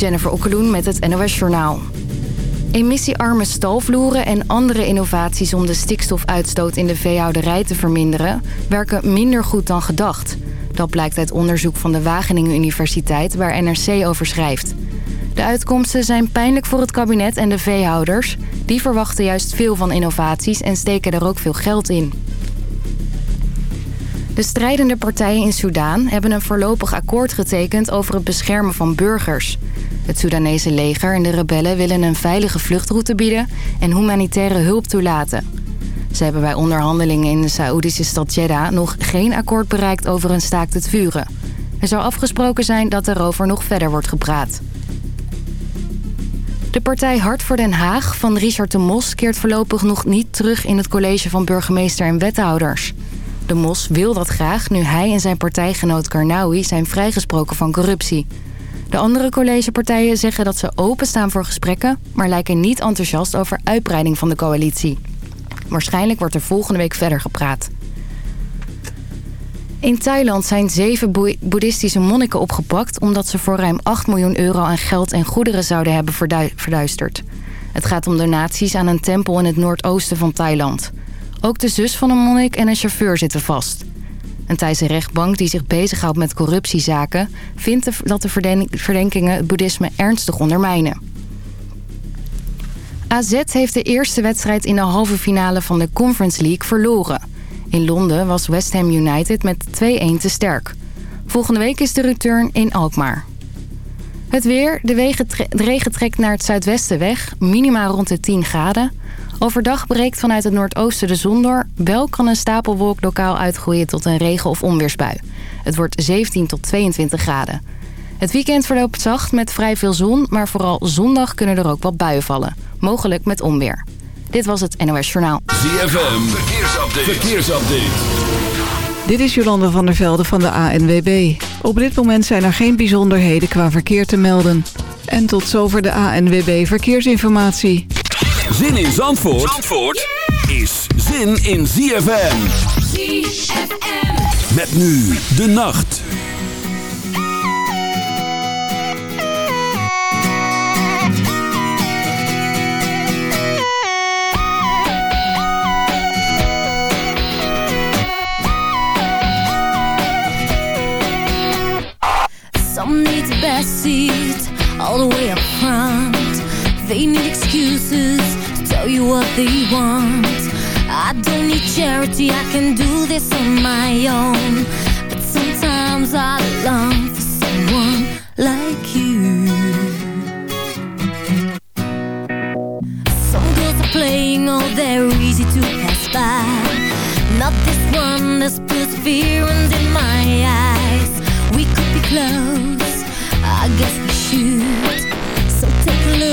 Jennifer Okkeloen met het NOS Journaal. Emissiearme stalvloeren en andere innovaties om de stikstofuitstoot in de veehouderij te verminderen... werken minder goed dan gedacht. Dat blijkt uit onderzoek van de Wageningen Universiteit waar NRC over schrijft. De uitkomsten zijn pijnlijk voor het kabinet en de veehouders. Die verwachten juist veel van innovaties en steken er ook veel geld in. De strijdende partijen in Soedan hebben een voorlopig akkoord getekend over het beschermen van burgers. Het Soedanese leger en de rebellen willen een veilige vluchtroute bieden en humanitaire hulp toelaten. Ze hebben bij onderhandelingen in de Saoedische stad Jeddah nog geen akkoord bereikt over een staakt het vuren. Er zou afgesproken zijn dat erover nog verder wordt gepraat. De partij Hart voor Den Haag van Richard de Mos keert voorlopig nog niet terug in het college van burgemeester en wethouders. De Mos wil dat graag nu hij en zijn partijgenoot Karnawi zijn vrijgesproken van corruptie. De andere collegepartijen zeggen dat ze openstaan voor gesprekken... maar lijken niet enthousiast over uitbreiding van de coalitie. Waarschijnlijk wordt er volgende week verder gepraat. In Thailand zijn zeven boeddhistische monniken opgepakt... omdat ze voor ruim 8 miljoen euro aan geld en goederen zouden hebben verduisterd. Het gaat om donaties aan een tempel in het noordoosten van Thailand. Ook de zus van een monnik en een chauffeur zitten vast. Een Thaise rechtbank die zich bezighoudt met corruptiezaken... vindt dat de verdenkingen het boeddhisme ernstig ondermijnen. AZ heeft de eerste wedstrijd in de halve finale van de Conference League verloren. In Londen was West Ham United met 2-1 te sterk. Volgende week is de return in Alkmaar. Het weer, de, de regen trekt naar het zuidwesten weg, minima rond de 10 graden. Overdag breekt vanuit het noordoosten de zon door. Wel kan een stapelwolk lokaal uitgroeien tot een regen- of onweersbui. Het wordt 17 tot 22 graden. Het weekend verloopt zacht met vrij veel zon, maar vooral zondag kunnen er ook wat buien vallen. Mogelijk met onweer. Dit was het NOS Journaal. ZFM, verkeersupdate. verkeersupdate. Dit is Jolande van der Velde van de ANWB. Op dit moment zijn er geen bijzonderheden qua verkeer te melden. En tot zover de ANWB Verkeersinformatie. Zin in Zandvoort, Zandvoort is zin in ZFM. ZFM. Met nu de nacht. Some need the best seat all the way up front. They need excuses to tell you what they want. I don't need charity, I can do this on my own. But sometimes I long for someone like you. Some girls are playing, oh, they're easy to pass by. Not this one, there's perseverance in my eyes. We could be close, I guess we should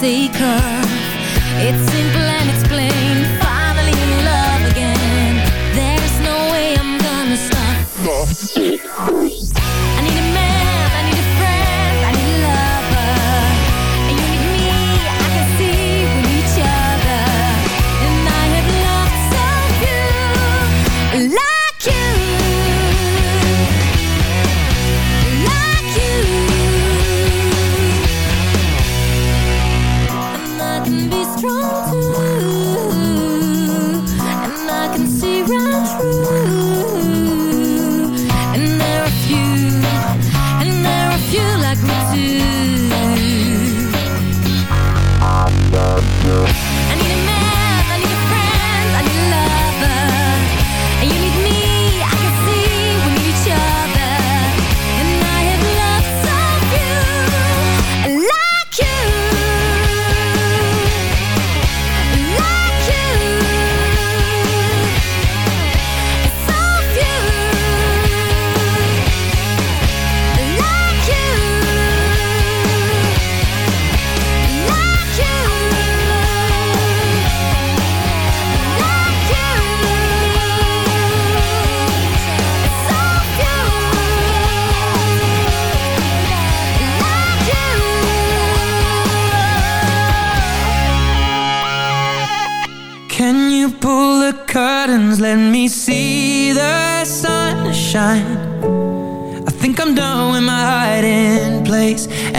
take off It's simple and it's plain. Finally in love again. There's no way I'm gonna stop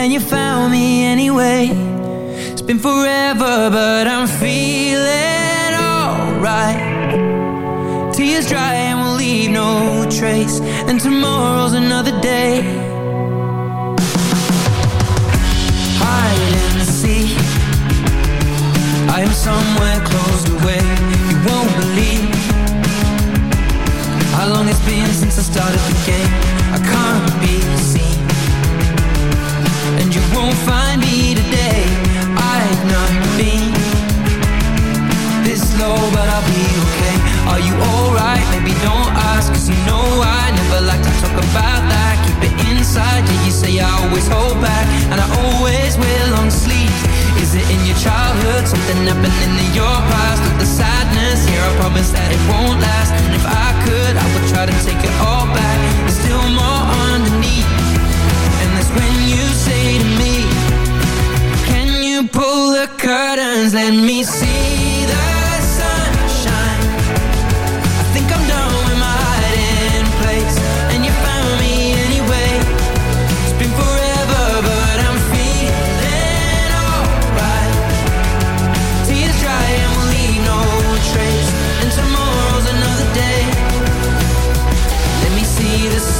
And you found me anyway. It's been forever but I'm feeling alright. Tears dry and we'll leave no trace. And tomorrow's another day. Hide and seek I am somewhere closed inside Yeah, you say I always hold back And I always will on sleep Is it in your childhood? Something happening in your past With the sadness here I promise that it won't last And if I could I would try to take it all back There's still more underneath And that's when you say to me Can you pull the curtains? Let me see the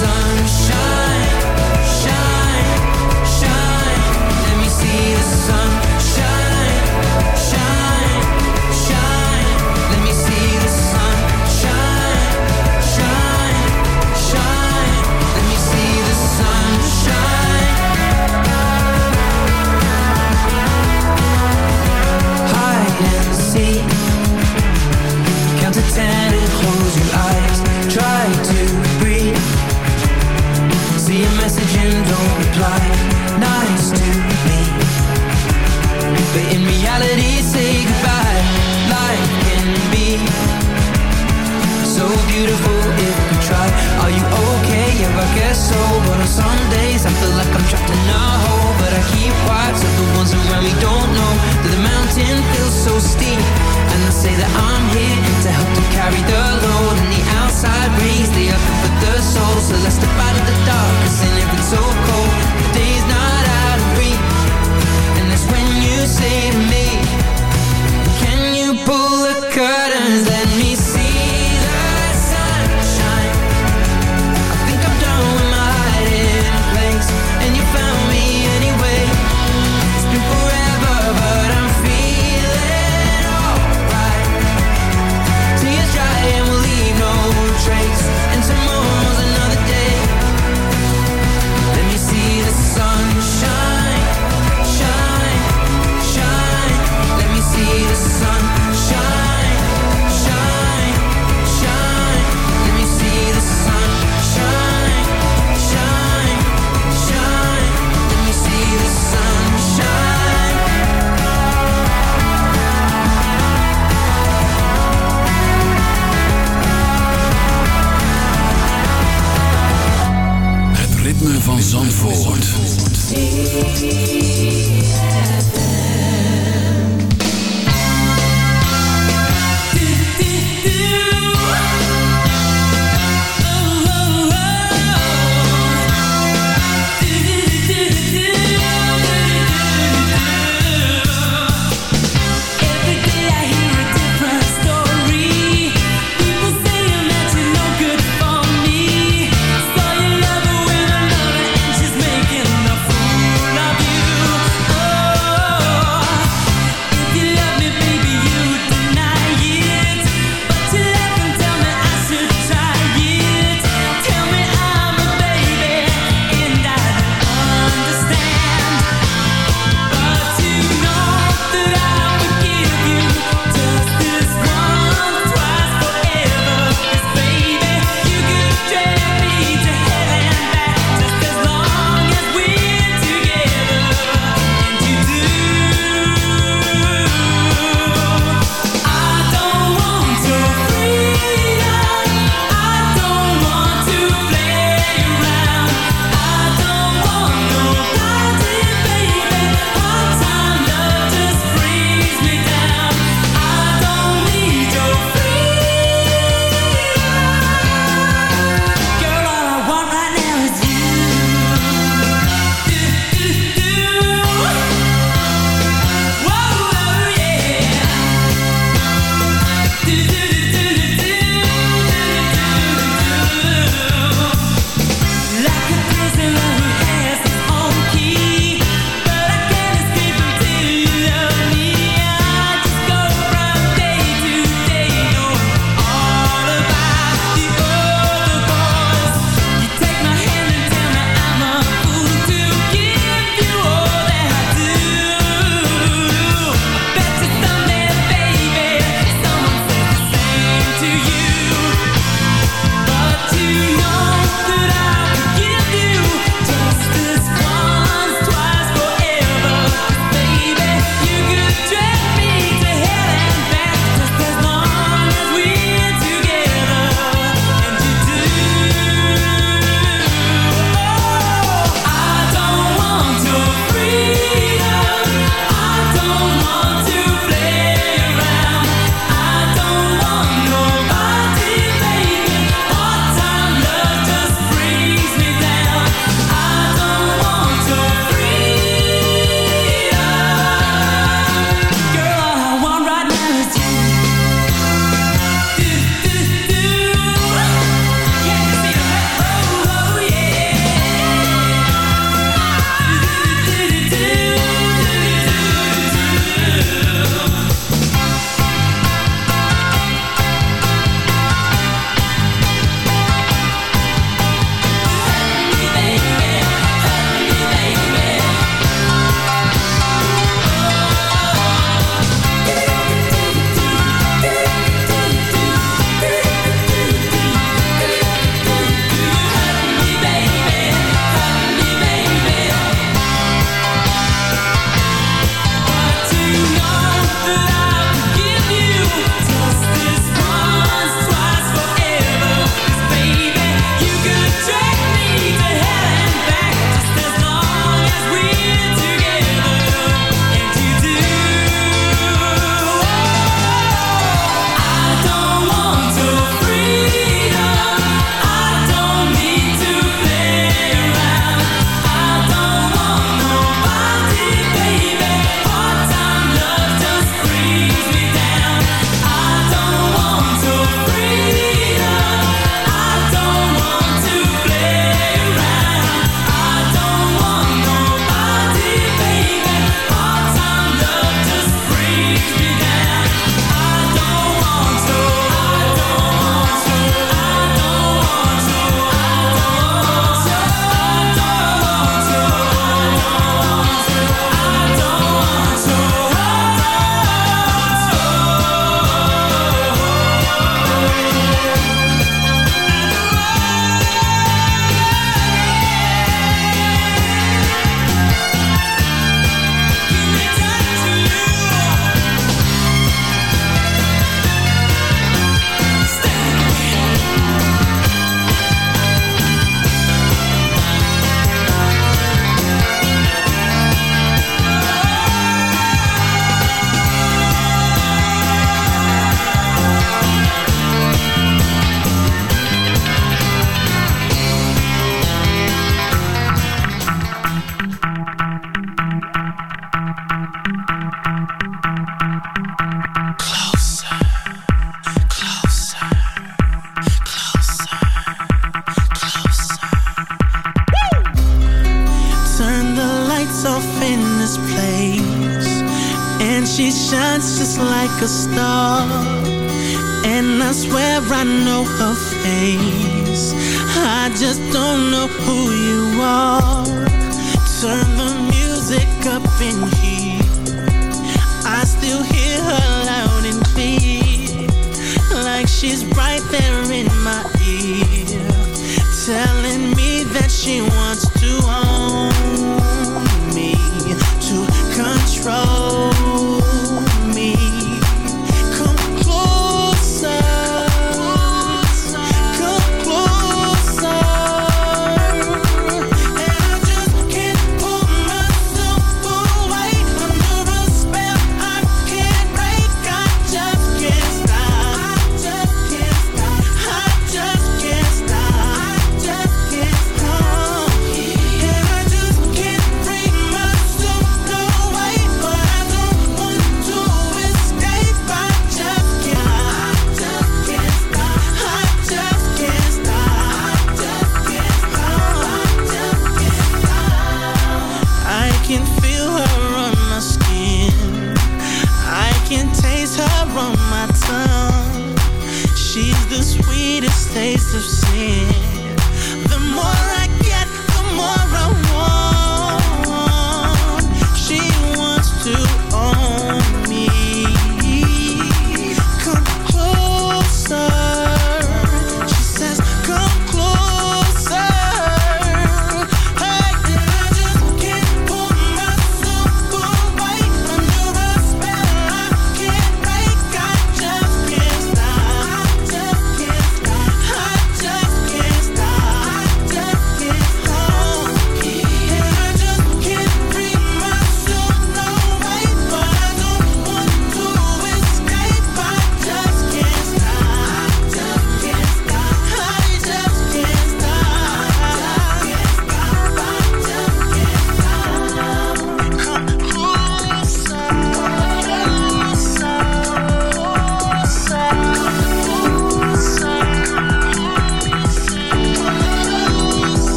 sun Yeah, I so But on some days. I feel like I'm trapped in a hole But I keep quiet so the ones around me don't know That the mountain feels so steep. And I say that I'm here to help to carry the load And the outside rays, they are for the soul. So let's step out of the dark Cause in it it's Zandvoort.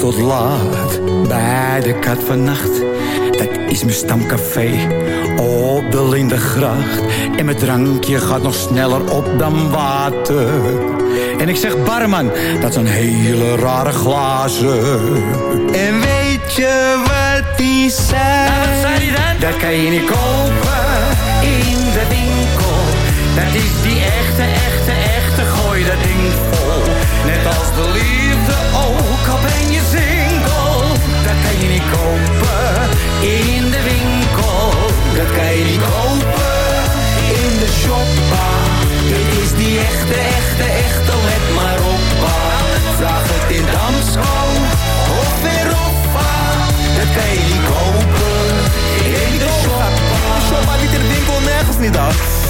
Tot laat bij de kat vannacht. Dat is mijn stamcafé op de Lindegracht. En mijn drankje gaat nog sneller op dan water. En ik zeg barman, dat zijn hele rare glazen. En weet je wat die zei? Nou, wat zei die dan? Dat kan je niet kopen in de winkel. Dat is die echte, echte, echte, gooi dat ding vol. Net als de ben je single. Dat kan je niet kopen in de winkel. Dat kan je niet kopen in de shoppa. Dit is die echte, echte, echte, let maar op. Vraag het in Damsko of in Roffa. Dat kan je niet kopen in de shoppa. Shoppa in de winkel, nergens niet.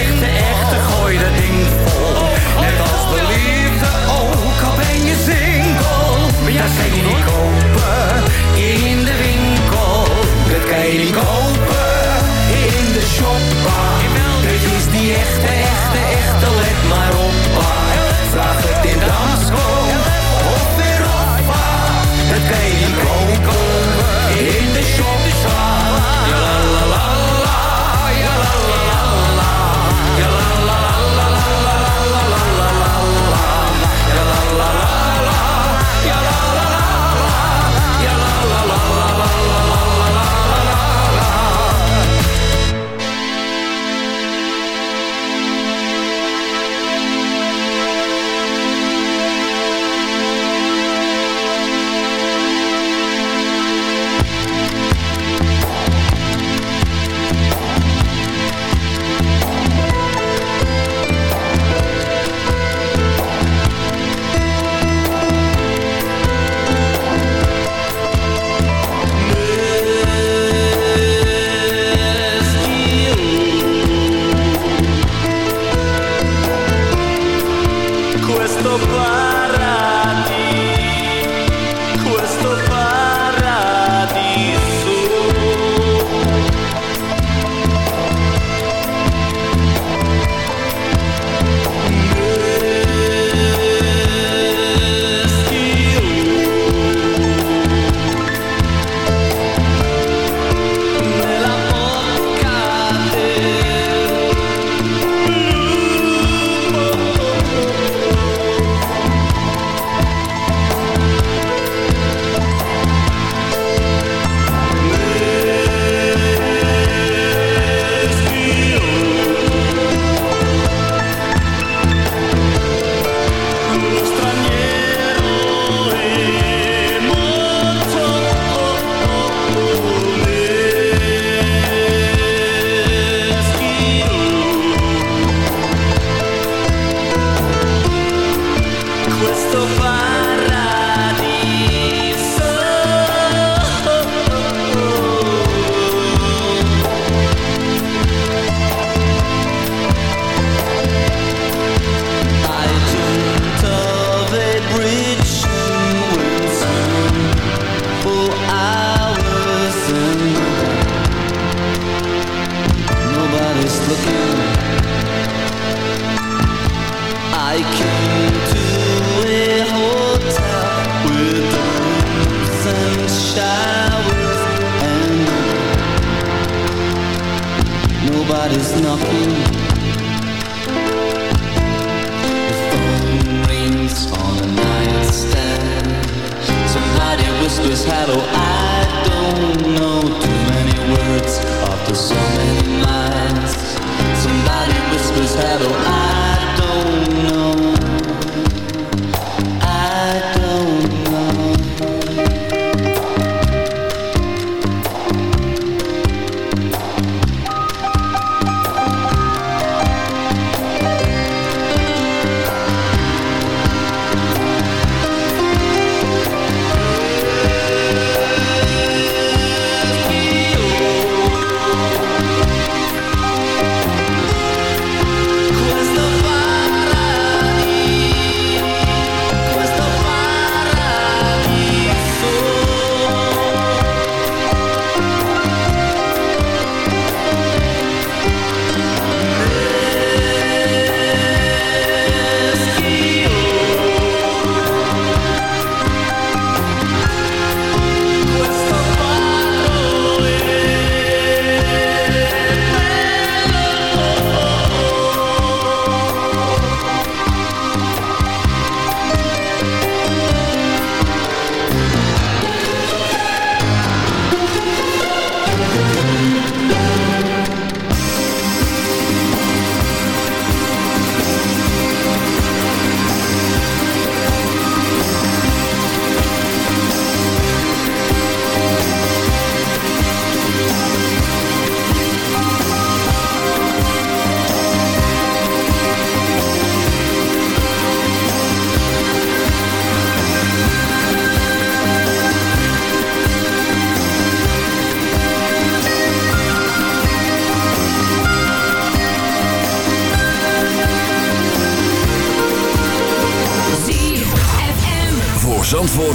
Kan Somebody's knocking. The phone rings on a nightstand. Somebody whispers hello. I don't know too many words after so many lines. Somebody whispers hello.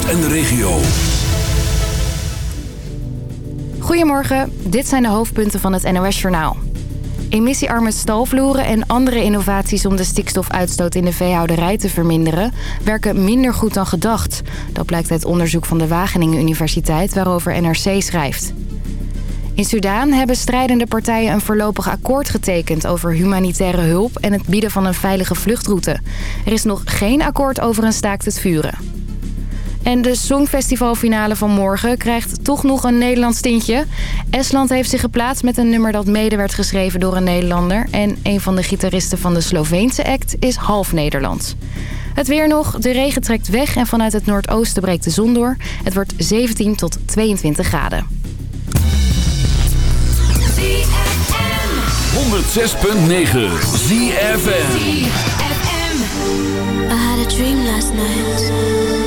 En de regio. Goedemorgen, dit zijn de hoofdpunten van het NOS-journaal. Emissiearme stalvloeren en andere innovaties om de stikstofuitstoot in de veehouderij te verminderen... werken minder goed dan gedacht. Dat blijkt uit onderzoek van de Wageningen Universiteit waarover NRC schrijft. In Sudaan hebben strijdende partijen een voorlopig akkoord getekend over humanitaire hulp en het bieden van een veilige vluchtroute. Er is nog geen akkoord over een staakt het vuren. En de Songfestivalfinale van morgen krijgt toch nog een Nederlands tintje. Estland heeft zich geplaatst met een nummer dat mede werd geschreven door een Nederlander. En een van de gitaristen van de Sloveense act is half Nederlands. Het weer nog, de regen trekt weg en vanuit het noordoosten breekt de zon door. Het wordt 17 tot 22 graden. 106.9 ZFM. I had a dream last night.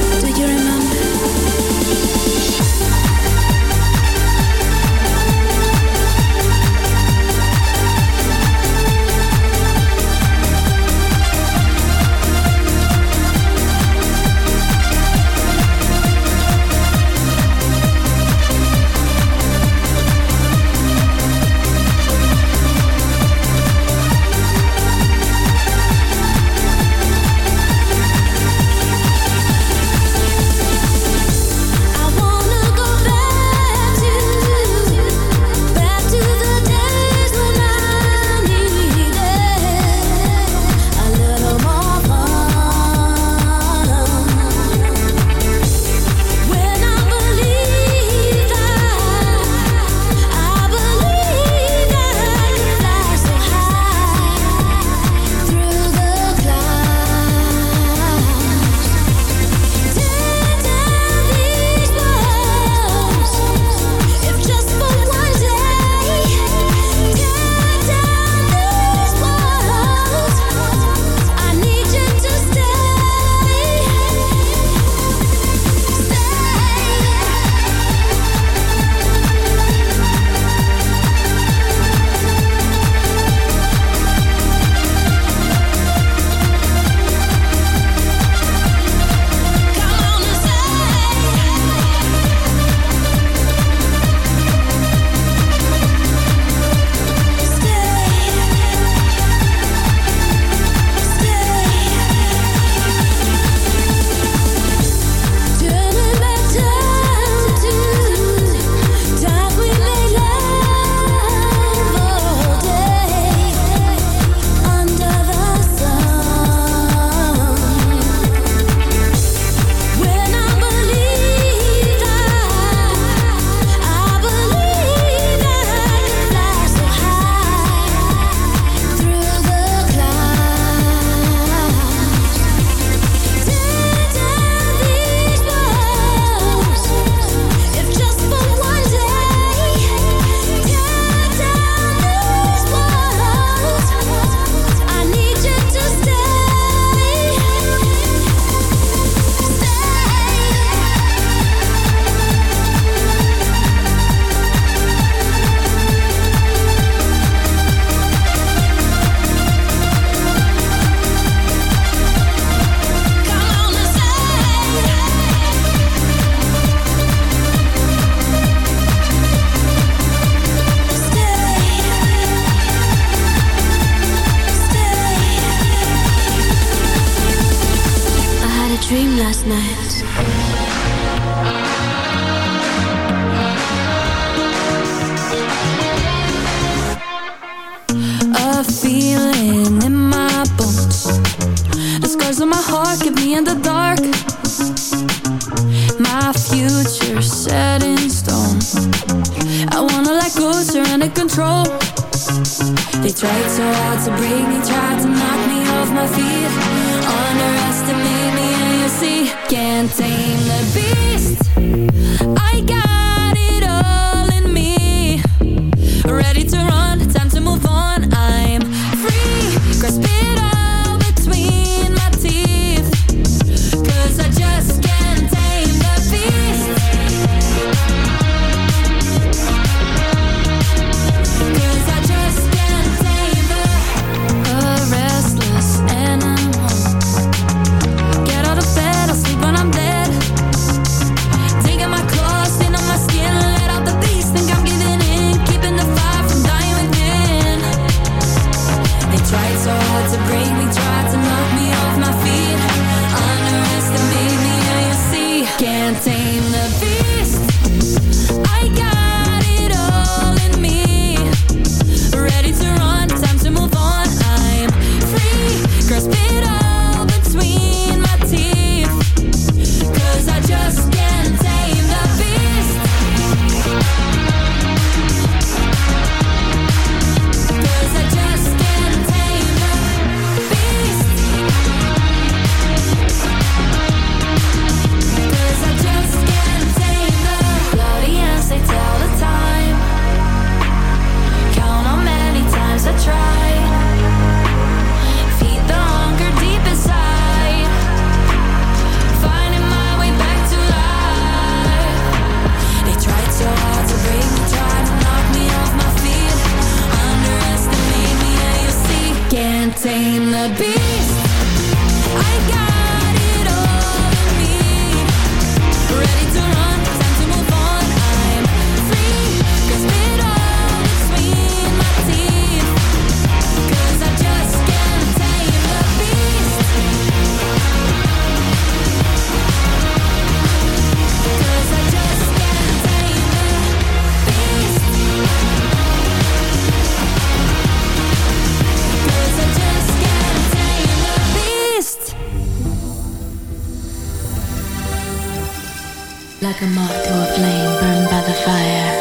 burned by the fire.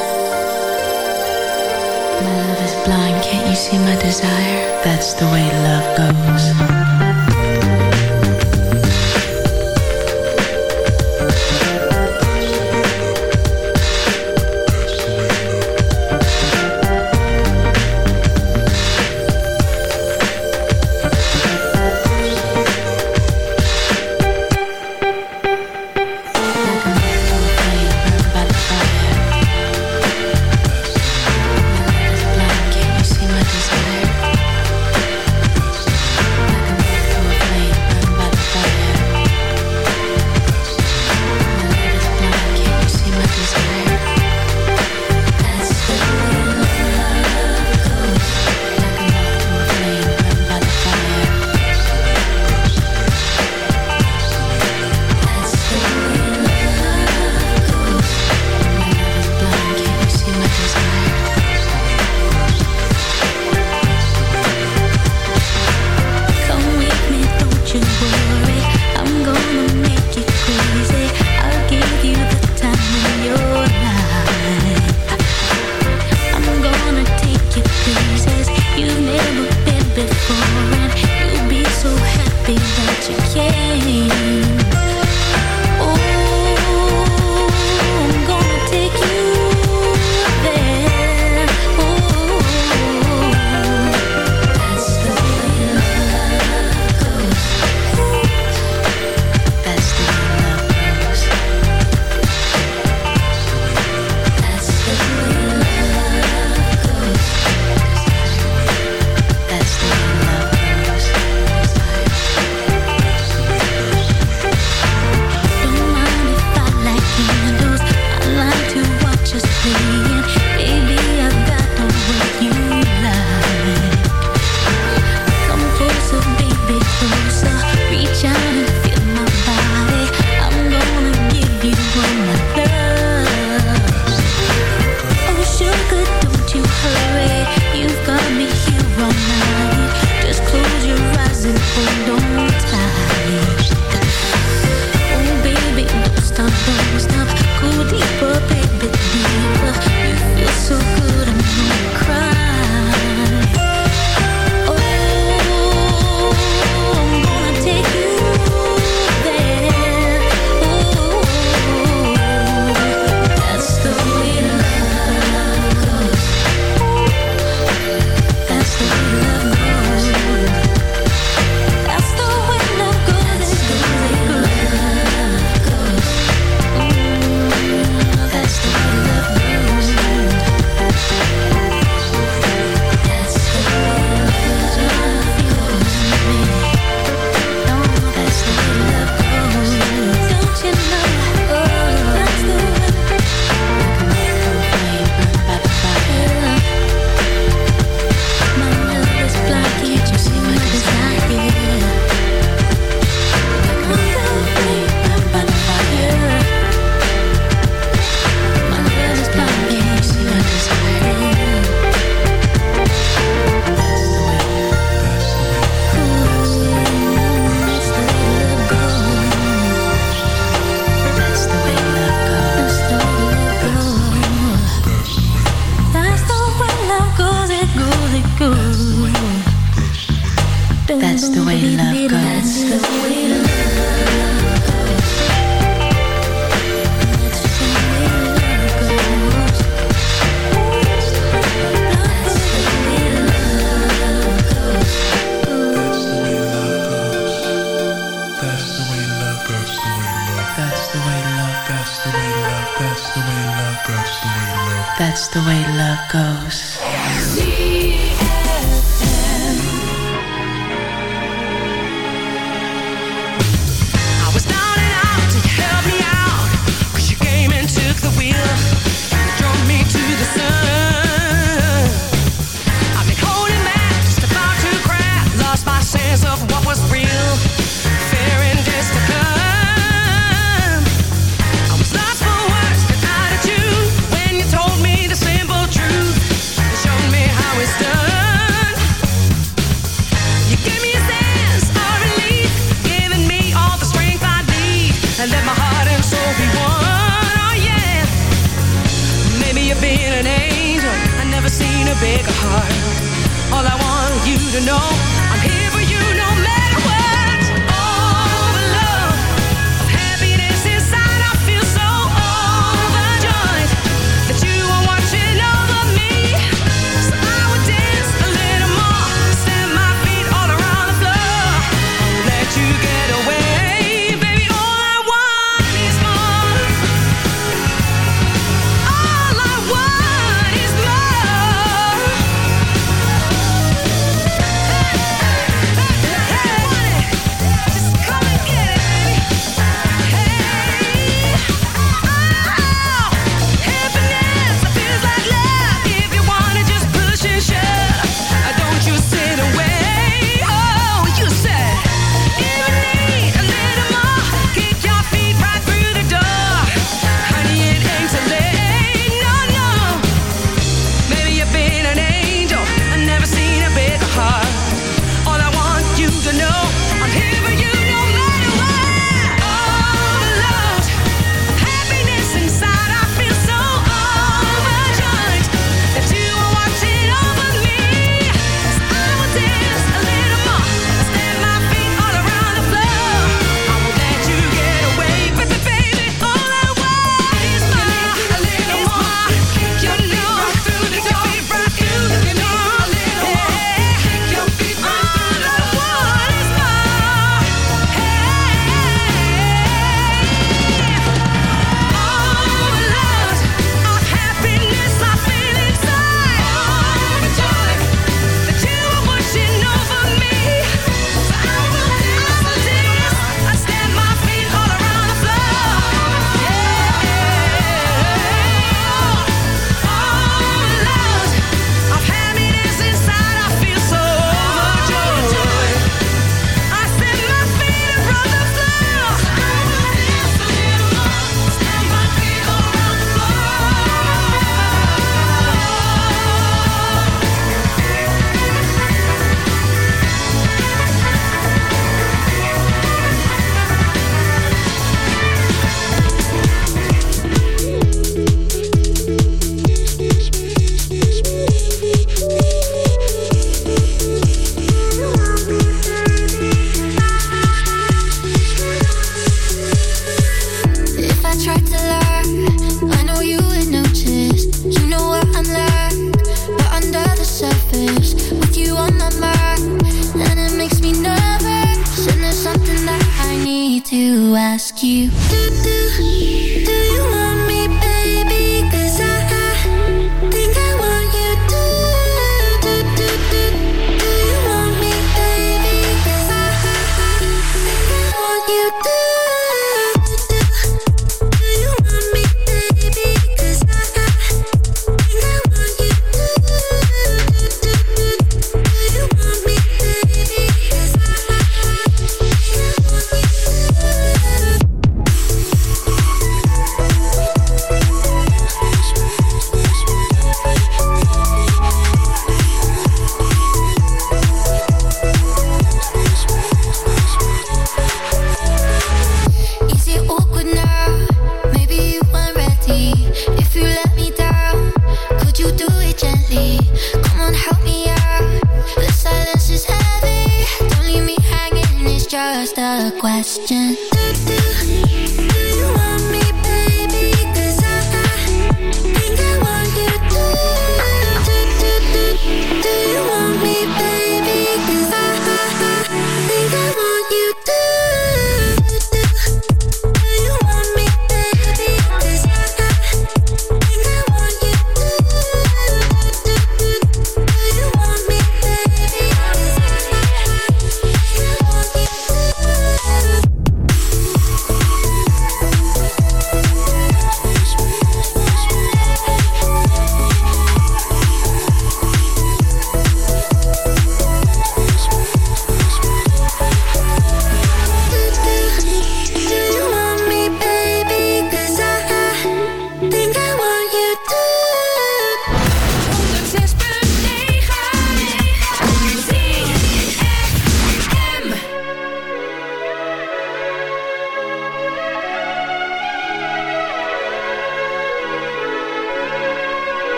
My love is blind, can't you see my desire? That's the way love goes.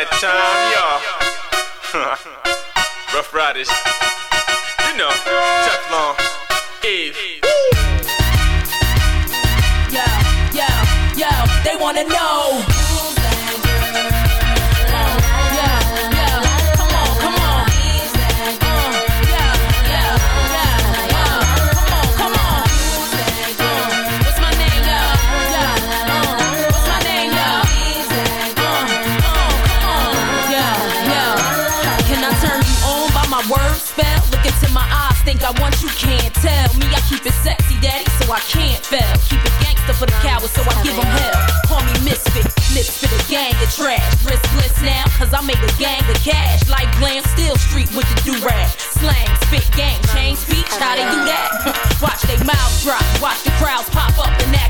That time, y'all. Rough Riders. You know, Teflon, Eve. I. Keep it gangster for the cowards, so I give them hell. Call me misfit, lips for the gang of trash. Riskless now, cause I made a gang of cash. Like glam, still street with the do-rag. Slang, spit, gang, change speech, how they do that? watch they mouths drop, watch the crowds pop up and act